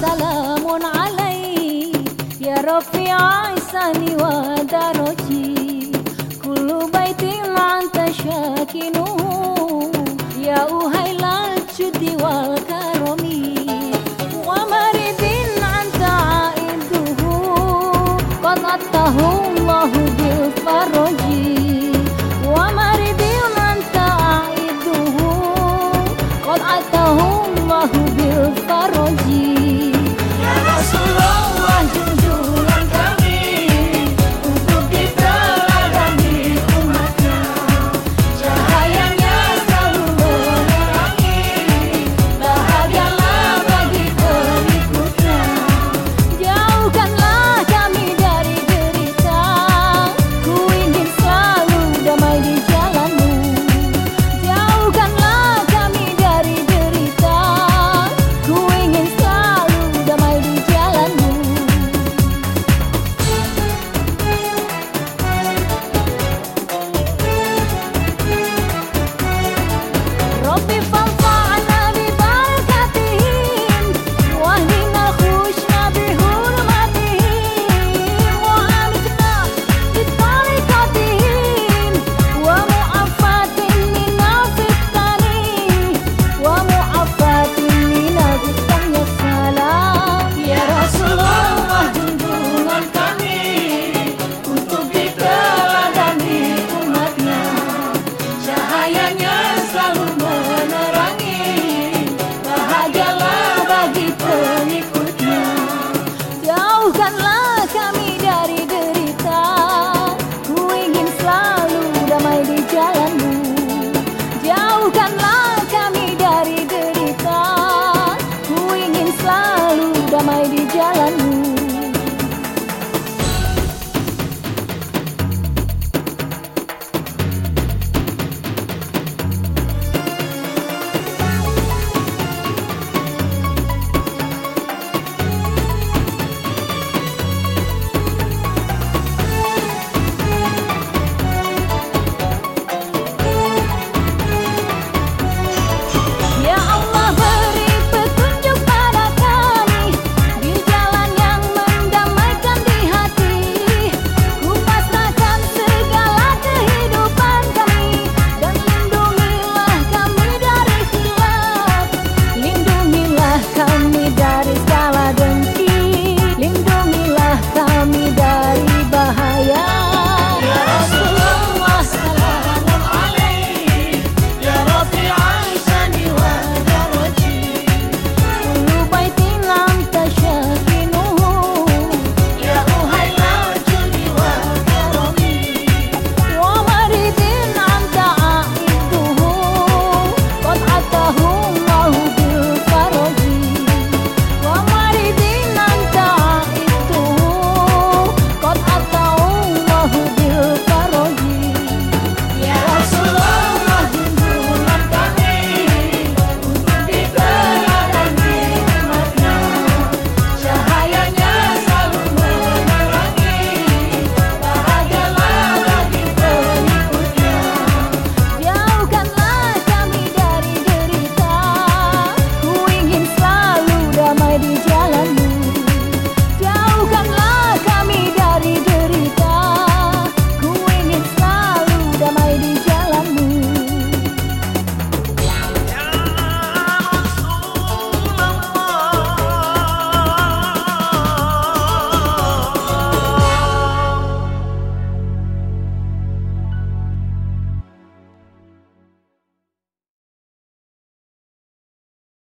سلام عليك. يا رفيع عيساني ودرجي. كل بيت أنت شاكنه